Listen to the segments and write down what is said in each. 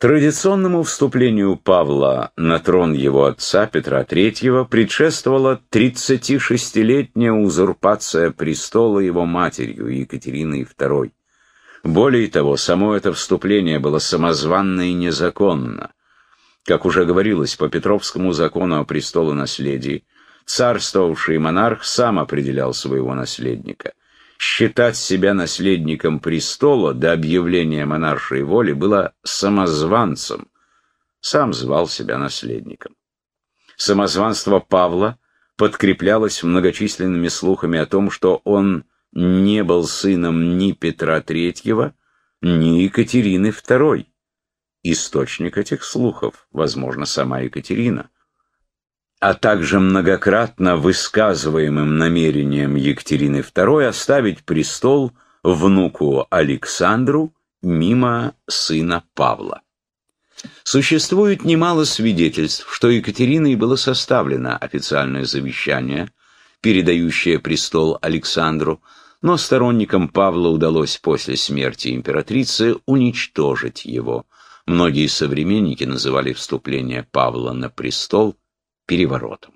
Традиционному вступлению Павла на трон его отца Петра III предшествовала 36-летняя узурпация престола его матерью Екатериной II. Более того, само это вступление было самозванно и незаконно. Как уже говорилось, по Петровскому закону о престолонаследии, царствовавший монарх сам определял своего наследника. Считать себя наследником престола до объявления монаршей воли было самозванцем, сам звал себя наследником. Самозванство Павла подкреплялось многочисленными слухами о том, что он не был сыном ни Петра III, ни Екатерины II. Источник этих слухов, возможно, сама Екатерина, а также многократно высказываемым намерением Екатерины II оставить престол внуку Александру мимо сына Павла. Существует немало свидетельств, что Екатериной было составлено официальное завещание, передающее престол Александру, но сторонникам Павла удалось после смерти императрицы уничтожить его. Многие современники называли вступление Павла на престол переворотом.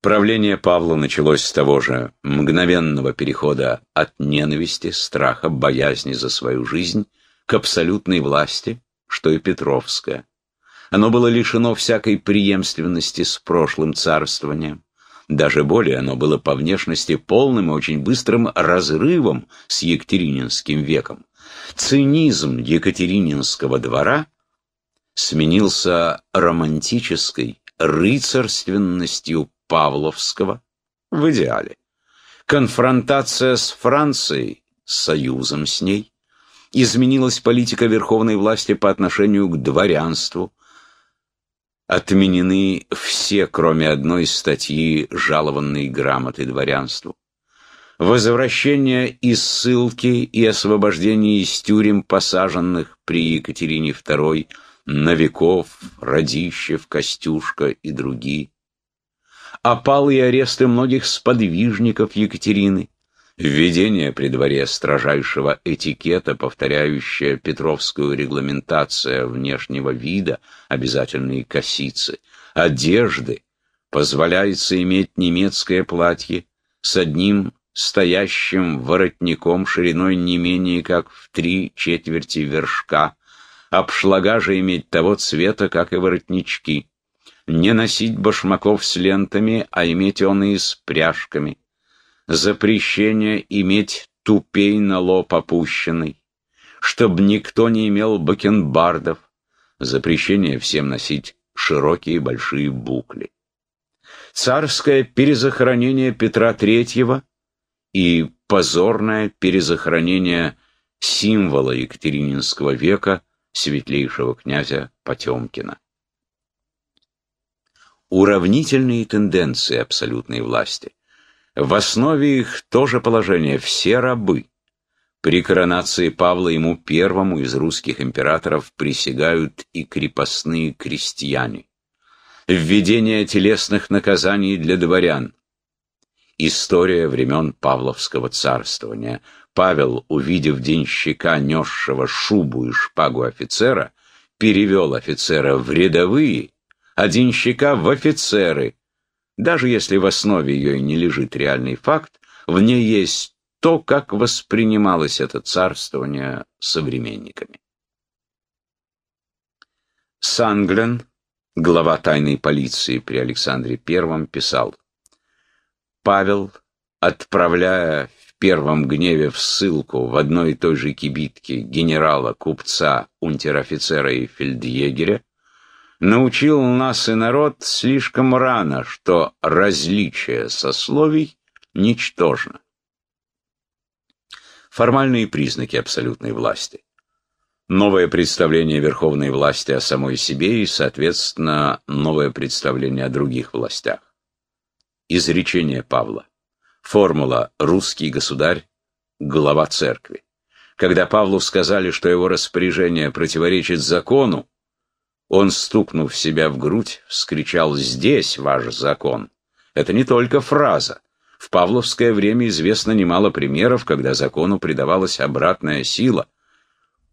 Правление Павла началось с того же мгновенного перехода от ненависти, страха, боязни за свою жизнь к абсолютной власти, что и Петровская. Оно было лишено всякой преемственности с прошлым царствованием. Даже более, оно было по внешности полным и очень быстрым разрывом с Екатерининским веком. Цинизм Екатерининского двора сменился романтической рыцарственностью Павловского в идеале. Конфронтация с Францией, союзом с ней, изменилась политика верховной власти по отношению к дворянству, отменены все, кроме одной статьи, жалованной грамоты дворянству. Возвращение из ссылки и освобождение из тюрем посаженных при Екатерине II, Новиков, Радищев, Костюшка и другие. Опалы и аресты многих сподвижников Екатерины, Введение при дворе строжайшего этикета, повторяющее петровскую регламентацию внешнего вида, обязательные косицы, одежды, позволяется иметь немецкое платье с одним стоящим воротником шириной не менее как в три четверти вершка, обшлага же иметь того цвета, как и воротнички, не носить башмаков с лентами, а иметь он и с пряжками, запрещение иметь тупей на лоб опущенный, чтобы никто не имел бакенбардов, запрещение всем носить широкие большие букли. Царское перезахоронение Петра III и позорное перезахоронение символа Екатерининского века светлейшего князя Потемкина. Уравнительные тенденции абсолютной власти – в основе их тоже положение «все рабы». При коронации Павла ему первому из русских императоров присягают и крепостные крестьяне. Введение телесных наказаний для дворян. История времен Павловского царствования. Павел, увидев денщика, несшего шубу и шпагу офицера, перевел офицера в рядовые, а денщика в офицеры – даже если в основе ее и не лежит реальный факт, в ней есть то, как воспринималось это царствование современниками. Санглен, глава тайной полиции при Александре I, писал, «Павел, отправляя первом гневе в ссылку в одной и той же кибитке генерала, купца, унтер-офицера и фельдъегеря, научил нас и народ слишком рано, что различие сословий ничтожно. Формальные признаки абсолютной власти. Новое представление верховной власти о самой себе и, соответственно, новое представление о других властях. Изречение Павла. Формула «русский государь» – глава церкви. Когда Павлу сказали, что его распоряжение противоречит закону, он, стукнув себя в грудь, вскричал «Здесь ваш закон». Это не только фраза. В павловское время известно немало примеров, когда закону придавалась обратная сила.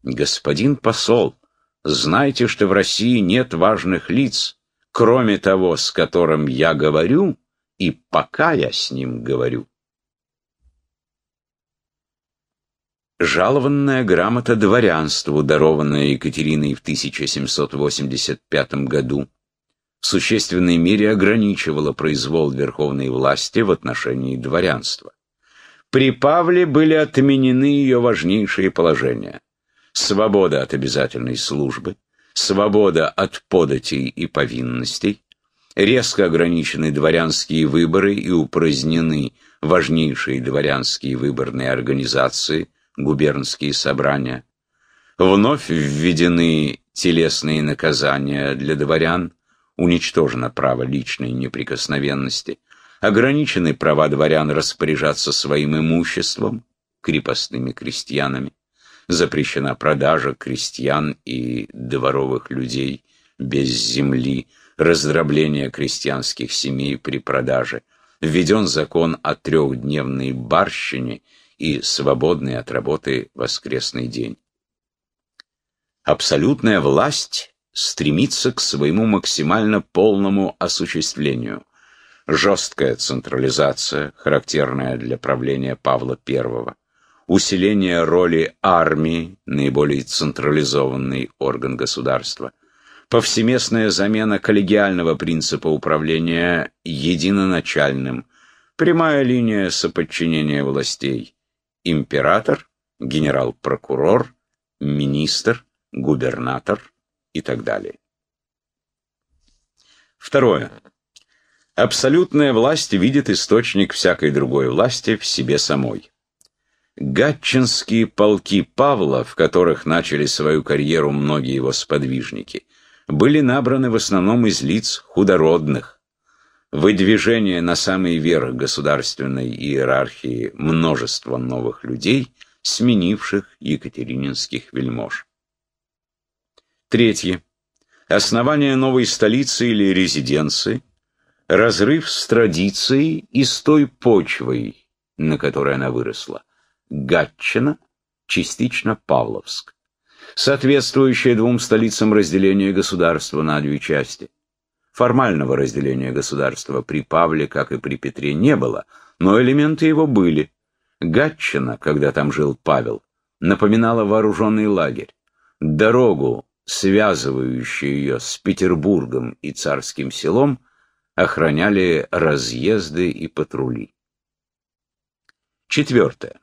Господин посол, знайте, что в России нет важных лиц, кроме того, с которым я говорю, и пока я с ним говорю. Жалованная грамота дворянству, дарованная Екатериной в 1785 году, в существенной мере ограничивала произвол верховной власти в отношении дворянства. При Павле были отменены ее важнейшие положения. Свобода от обязательной службы, свобода от податей и повинностей, резко ограничены дворянские выборы и упразднены важнейшие дворянские выборные организации, губернские собрания. Вновь введены телесные наказания для дворян, уничтожено право личной неприкосновенности, ограничены права дворян распоряжаться своим имуществом, крепостными крестьянами, запрещена продажа крестьян и дворовых людей без земли, раздробление крестьянских семей при продаже, введен закон о трехдневной барщине и свободный от работы воскресный день. Абсолютная власть стремится к своему максимально полному осуществлению. Жесткая централизация, характерная для правления Павла I, усиление роли армии, наиболее централизованный орган государства, повсеместная замена коллегиального принципа управления единоначальным, прямая линия соподчинения властей, император, генерал-прокурор, министр, губернатор и так далее. Второе. Абсолютная власть видит источник всякой другой власти в себе самой. Гатчинские полки Павла, в которых начали свою карьеру многие его сподвижники, были набраны в основном из лиц худородных. Выдвижение на самый верх государственной иерархии множества новых людей, сменивших екатерининских вельмож. Третье. Основание новой столицы или резиденции, разрыв с традицией и с той почвой, на которой она выросла. Гатчина, частично Павловск соответствующее двум столицам разделение государства на две части. Формального разделения государства при Павле, как и при Петре, не было, но элементы его были. Гатчина, когда там жил Павел, напоминала вооруженный лагерь. Дорогу, связывающую ее с Петербургом и Царским селом, охраняли разъезды и патрули. Четвертое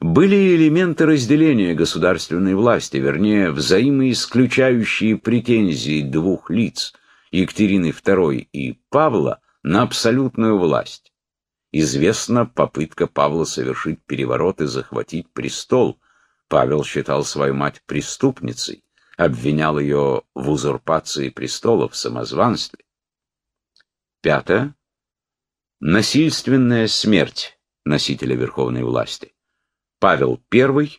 были элементы разделения государственной власти, вернее, взаимоисключающие претензии двух лиц, Екатерины II и Павла, на абсолютную власть. Известна попытка Павла совершить переворот и захватить престол. Павел считал свою мать преступницей, обвинял ее в узурпации престола, в самозванстве. Пятое. Насильственная смерть носителя верховной власти. Павел I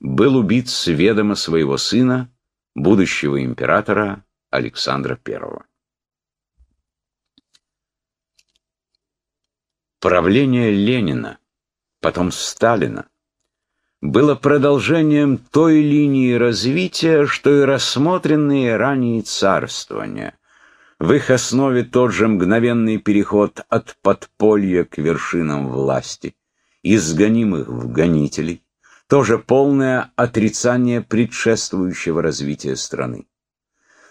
был убит с ведома своего сына, будущего императора Александра I. Правление Ленина, потом Сталина, было продолжением той линии развития, что и рассмотренные ранее царствования. В их основе тот же мгновенный переход от подполья к вершинам власти изгонимых в гонителей, тоже полное отрицание предшествующего развития страны.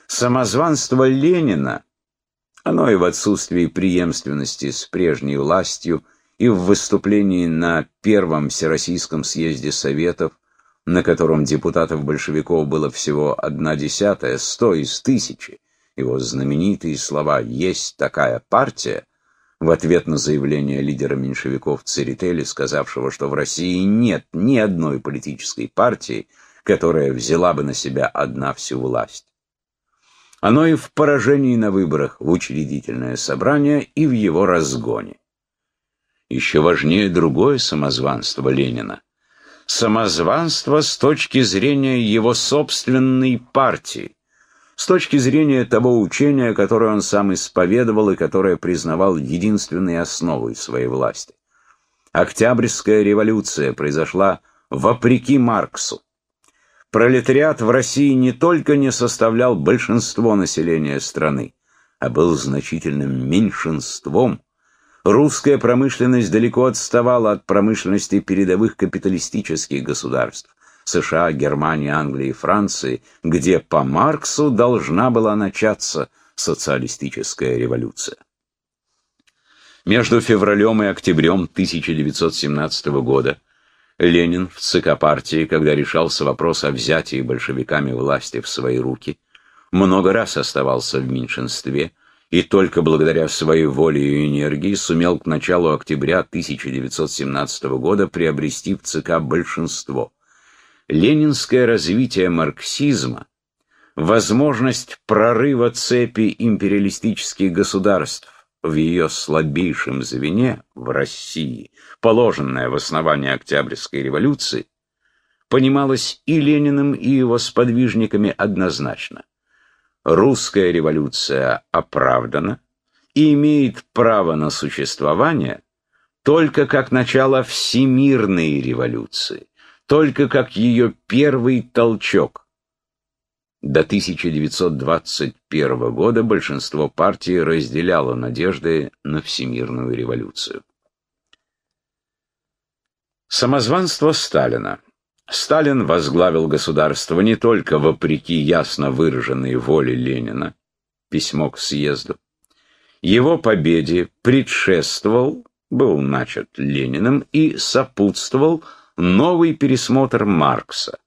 Самозванство Ленина, оно и в отсутствии преемственности с прежней властью, и в выступлении на Первом Всероссийском съезде Советов, на котором депутатов-большевиков было всего одна десятая, сто из тысячи, его знаменитые слова «Есть такая партия», в ответ на заявление лидера меньшевиков Церетели, сказавшего, что в России нет ни одной политической партии, которая взяла бы на себя одна всю власть. Оно и в поражении на выборах в учредительное собрание, и в его разгоне. Еще важнее другое самозванство Ленина. Самозванство с точки зрения его собственной партии, с точки зрения того учения, которое он сам исповедовал и которое признавал единственной основой своей власти. Октябрьская революция произошла вопреки Марксу. пролетариат в России не только не составлял большинство населения страны, а был значительным меньшинством. Русская промышленность далеко отставала от промышленности передовых капиталистических государств США, Германии, Англии и Франции, где по Марксу должна была начаться социалистическая революция. Между февралем и октябрем 1917 года Ленин в ЦК партии, когда решался вопрос о взятии большевиками власти в свои руки, много раз оставался в меньшинстве и только благодаря своей воле и энергии сумел к началу октября 1917 года приобрести в ЦК большинство. Ленинское развитие марксизма, возможность прорыва цепи империалистических государств, в ее слабейшем звене, в России, положенное в основание Октябрьской революции, понималось и Лениным, и его сподвижниками однозначно. Русская революция оправдана и имеет право на существование только как начало всемирной революции, только как ее первый толчок – до 1921 года большинство партий разделяло надежды на всемирную революцию. Самозванство Сталина. Сталин возглавил государство не только вопреки ясно выраженной воле Ленина, письмо к съезду. Его победе предшествовал, был начат Лениным и сопутствовал новый пересмотр Маркса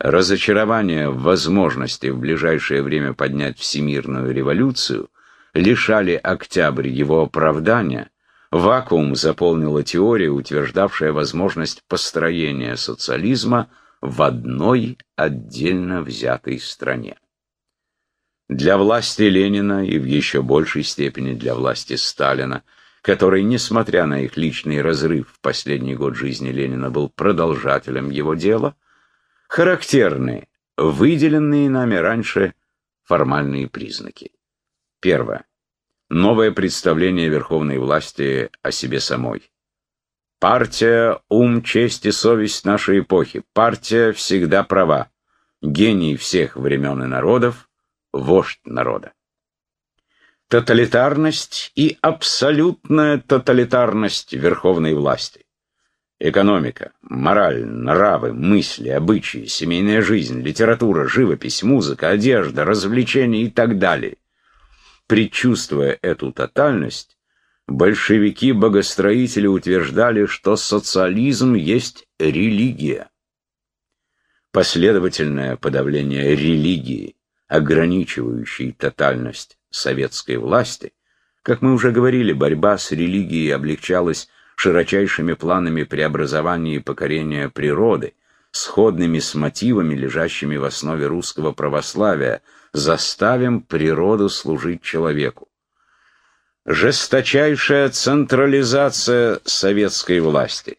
разочарование в возможности в ближайшее время поднять всемирную революцию лишали Октябрь его оправдания, вакуум заполнила теория, утверждавшая возможность построения социализма в одной отдельно взятой стране. Для власти Ленина и в еще большей степени для власти Сталина, который, несмотря на их личный разрыв в последний год жизни Ленина, был продолжателем его дела, характерны выделенные нами раньше формальные признаки. Первое. Новое представление верховной власти о себе самой. Партия – ум, честь и совесть нашей эпохи. Партия всегда права. Гений всех времен и народов, вождь народа. Тоталитарность и абсолютная тоталитарность верховной власти. Экономика, мораль, нравы, мысли, обычаи, семейная жизнь, литература, живопись, музыка, одежда, развлечения и так далее. Предчувствуя эту тотальность, большевики-богостроители утверждали, что социализм есть религия. Последовательное подавление религии, ограничивающей тотальность советской власти, как мы уже говорили, борьба с религией облегчалась широчайшими планами преобразования и покорения природы, сходными с мотивами, лежащими в основе русского православия, заставим природу служить человеку. Жесточайшая централизация советской власти,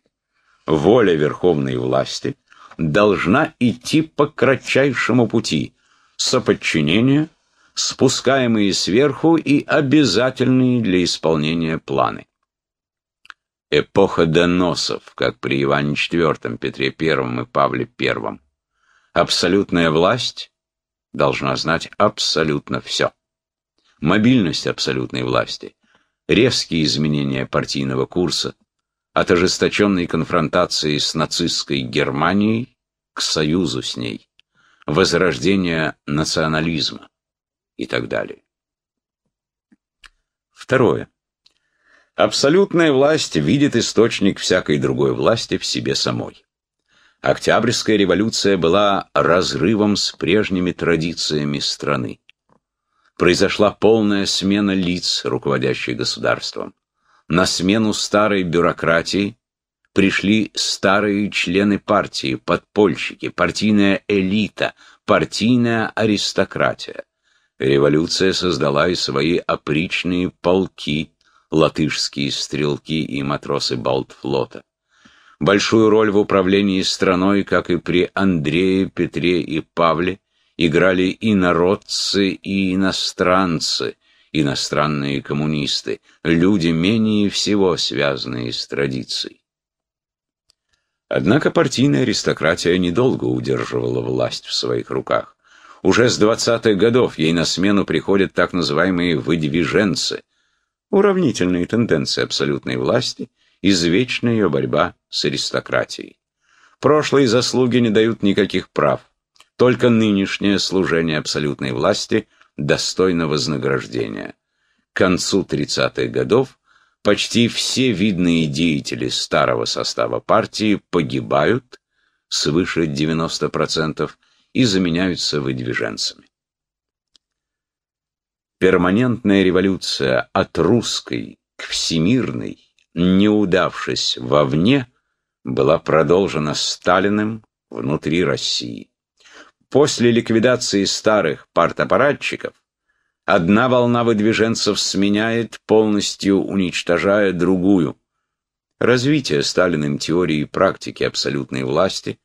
воля верховной власти должна идти по кратчайшему пути соподчинения, спускаемые сверху и обязательные для исполнения планы эпоха доносов, как при Иване IV, Петре I и Павле I. Абсолютная власть должна знать абсолютно все. Мобильность абсолютной власти, резкие изменения партийного курса, от ожесточенной конфронтации с нацистской Германией к союзу с ней, возрождение национализма и так далее. Второе. Абсолютная власть видит источник всякой другой власти в себе самой. Октябрьская революция была разрывом с прежними традициями страны. Произошла полная смена лиц, руководящих государством. На смену старой бюрократии пришли старые члены партии, подпольщики, партийная элита, партийная аристократия. Революция создала и свои опричные полки, латышские стрелки и матросы Балтфлота. Большую роль в управлении страной, как и при Андрее, Петре и Павле, играли и народцы, и иностранцы, иностранные коммунисты, люди менее всего связанные с традицией. Однако партийная аристократия недолго удерживала власть в своих руках. Уже с 20-х годов ей на смену приходят так называемые «выдвиженцы», уравнительные тенденции абсолютной власти, извечная ее борьба с аристократией. Прошлые заслуги не дают никаких прав. Только нынешнее служение абсолютной власти достойно вознаграждения. К концу 30-х годов почти все видные деятели старого состава партии погибают, свыше 90%, и заменяются выдвиженцами. Перманентная революция от русской к всемирной, не удавшись вовне, была продолжена Сталиным внутри России. После ликвидации старых партаппаратчиков одна волна выдвиженцев сменяет, полностью уничтожая другую. Развитие Сталиным теории и практики абсолютной власти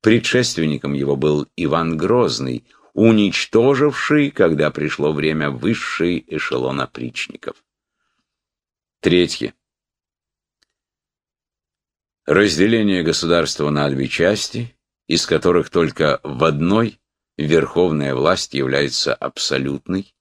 Предшественником его был Иван Грозный, уничтоживший, когда пришло время, высший эшелон опричников. Третье. Разделение государства на две части, из которых только в одной верховная власть является абсолютной,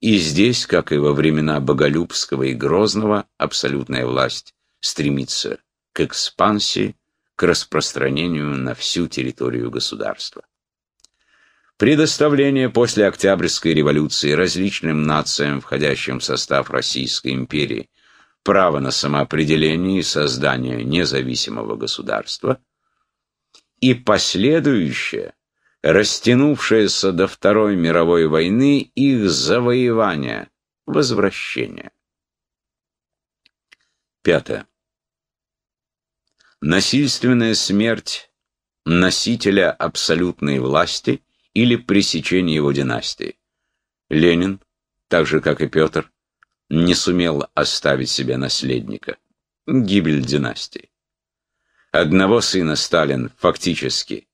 и здесь, как и во времена Боголюбского и Грозного, абсолютная власть стремится к экспансии, к распространению на всю территорию государства. Предоставление после Октябрьской революции различным нациям, входящим в состав Российской империи, права на самоопределение и создание независимого государства и последующее, растянувшееся до Второй мировой войны, их завоевание, возвращение. Пятое насильственная смерть носителя абсолютной власти или пресечение его династии. Ленин, так же как и Петр, не сумел оставить себе наследника. Гибель династии. Одного сына Сталин фактически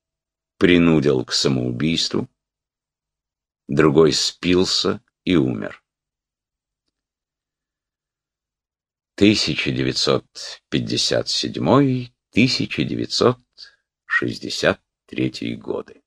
принудил к самоубийству, другой спился и умер. 1957-1963 годы.